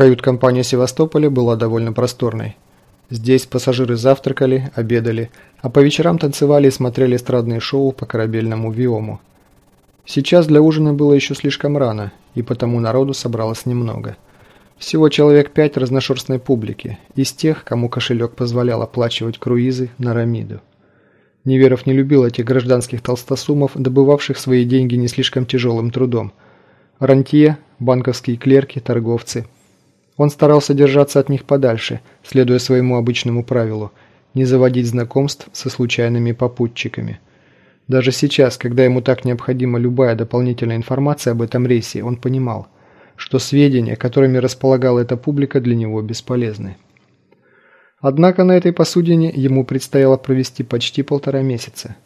Кают-компания Севастополя была довольно просторной. Здесь пассажиры завтракали, обедали, а по вечерам танцевали и смотрели эстрадные шоу по корабельному Виому. Сейчас для ужина было еще слишком рано, и потому народу собралось немного. Всего человек пять разношерстной публики, из тех, кому кошелек позволял оплачивать круизы на Рамиду. Неверов не любил этих гражданских толстосумов, добывавших свои деньги не слишком тяжелым трудом. Рантье, банковские клерки, торговцы – он старался держаться от них подальше, следуя своему обычному правилу – не заводить знакомств со случайными попутчиками. Даже сейчас, когда ему так необходима любая дополнительная информация об этом рейсе, он понимал, что сведения, которыми располагала эта публика, для него бесполезны. Однако на этой посудине ему предстояло провести почти полтора месяца.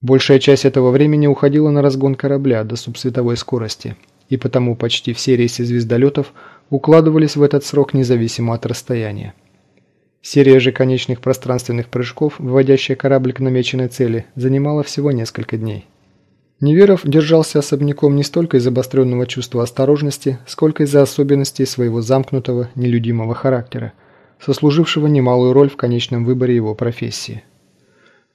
Большая часть этого времени уходила на разгон корабля до субсветовой скорости, и потому почти все рейсы звездолетов – укладывались в этот срок независимо от расстояния. Серия же конечных пространственных прыжков, выводящая корабль к намеченной цели, занимала всего несколько дней. Неверов держался особняком не столько из обостренного чувства осторожности, сколько из-за особенностей своего замкнутого, нелюдимого характера, сослужившего немалую роль в конечном выборе его профессии.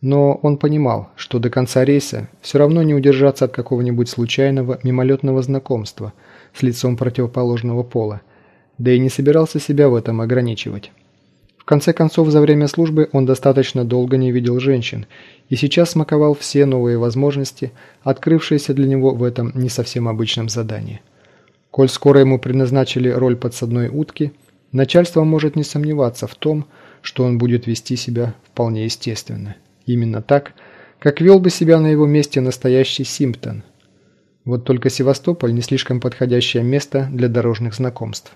Но он понимал, что до конца рейса все равно не удержаться от какого-нибудь случайного, мимолетного знакомства – с лицом противоположного пола, да и не собирался себя в этом ограничивать. В конце концов, за время службы он достаточно долго не видел женщин и сейчас смаковал все новые возможности, открывшиеся для него в этом не совсем обычном задании. Коль скоро ему предназначили роль подсадной утки, начальство может не сомневаться в том, что он будет вести себя вполне естественно. Именно так, как вел бы себя на его месте настоящий Симптон – вот только Севастополь не слишком подходящее место для дорожных знакомств.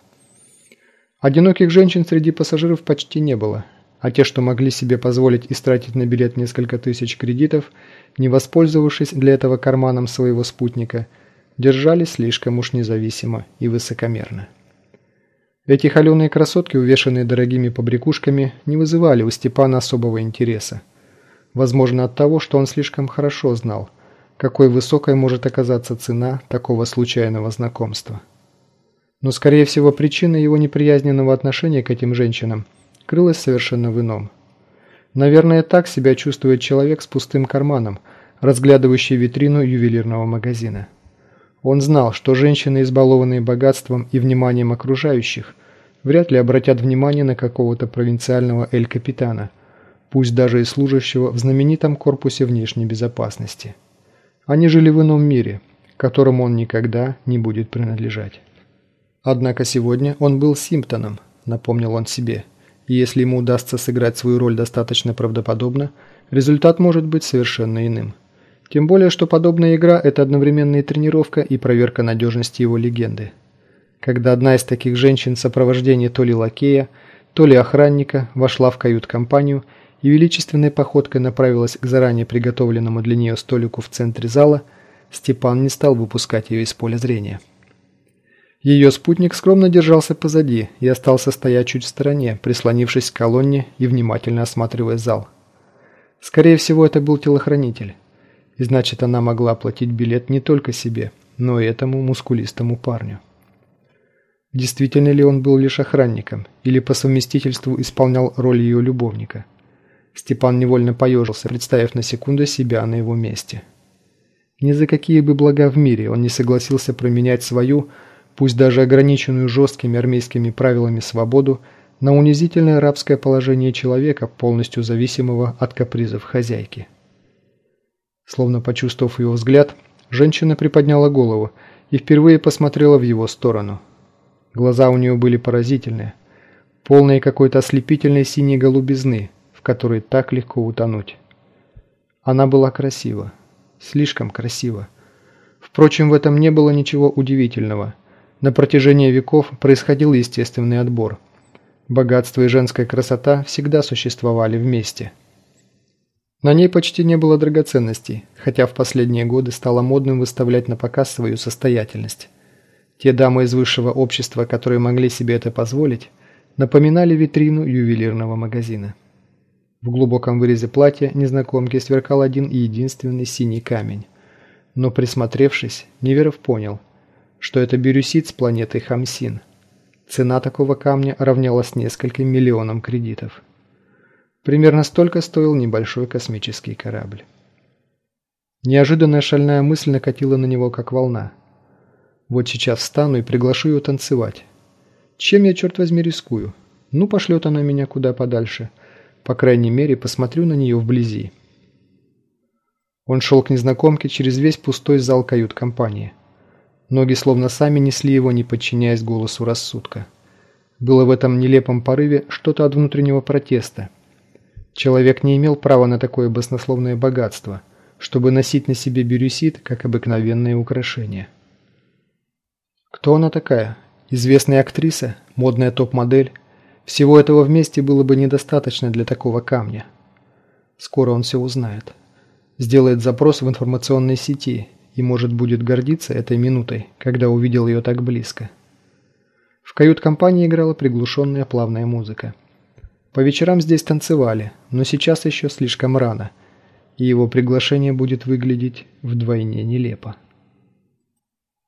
Одиноких женщин среди пассажиров почти не было, а те, что могли себе позволить истратить на билет несколько тысяч кредитов, не воспользовавшись для этого карманом своего спутника, держались слишком уж независимо и высокомерно. Эти холеные красотки, увешанные дорогими побрякушками, не вызывали у Степана особого интереса. Возможно от того, что он слишком хорошо знал – какой высокой может оказаться цена такого случайного знакомства. Но, скорее всего, причина его неприязненного отношения к этим женщинам крылась совершенно в ином. Наверное, так себя чувствует человек с пустым карманом, разглядывающий витрину ювелирного магазина. Он знал, что женщины, избалованные богатством и вниманием окружающих, вряд ли обратят внимание на какого-то провинциального эль-капитана, пусть даже и служащего в знаменитом корпусе внешней безопасности. Они жили в ином мире, которому он никогда не будет принадлежать. Однако сегодня он был Симптоном, напомнил он себе, и если ему удастся сыграть свою роль достаточно правдоподобно, результат может быть совершенно иным. Тем более, что подобная игра – это одновременно и тренировка, и проверка надежности его легенды. Когда одна из таких женщин в сопровождении то ли лакея, то ли охранника вошла в кают-компанию – и величественной походкой направилась к заранее приготовленному для нее столику в центре зала, Степан не стал выпускать ее из поля зрения. Ее спутник скромно держался позади и остался стоять чуть в стороне, прислонившись к колонне и внимательно осматривая зал. Скорее всего, это был телохранитель. И значит, она могла оплатить билет не только себе, но и этому мускулистому парню. Действительно ли он был лишь охранником или по совместительству исполнял роль ее любовника? Степан невольно поежился, представив на секунду себя на его месте. Ни за какие бы блага в мире он не согласился променять свою, пусть даже ограниченную жесткими армейскими правилами свободу, на унизительное рабское положение человека, полностью зависимого от капризов хозяйки. Словно почувствовав его взгляд, женщина приподняла голову и впервые посмотрела в его сторону. Глаза у нее были поразительные, полные какой-то ослепительной синей голубизны, которой так легко утонуть. Она была красива. Слишком красива. Впрочем, в этом не было ничего удивительного. На протяжении веков происходил естественный отбор. Богатство и женская красота всегда существовали вместе. На ней почти не было драгоценностей, хотя в последние годы стало модным выставлять на показ свою состоятельность. Те дамы из высшего общества, которые могли себе это позволить, напоминали витрину ювелирного магазина. В глубоком вырезе платья незнакомки сверкал один и единственный синий камень. Но присмотревшись, Неверов понял, что это бирюсит с планеты Хамсин. Цена такого камня равнялась нескольким миллионам кредитов. Примерно столько стоил небольшой космический корабль. Неожиданная шальная мысль накатила на него, как волна. Вот сейчас встану и приглашу ее танцевать. Чем я, черт возьми, рискую? Ну, пошлет она меня куда подальше. По крайней мере, посмотрю на нее вблизи. Он шел к незнакомке через весь пустой зал кают-компании. Ноги словно сами несли его, не подчиняясь голосу рассудка. Было в этом нелепом порыве что-то от внутреннего протеста. Человек не имел права на такое баснословное богатство, чтобы носить на себе бирюсит, как обыкновенное украшение. Кто она такая? Известная актриса? Модная топ-модель? Всего этого вместе было бы недостаточно для такого камня. Скоро он все узнает сделает запрос в информационной сети и, может, будет гордиться этой минутой, когда увидел ее так близко. В кают-компании играла приглушенная плавная музыка. По вечерам здесь танцевали, но сейчас еще слишком рано, и его приглашение будет выглядеть вдвойне нелепо.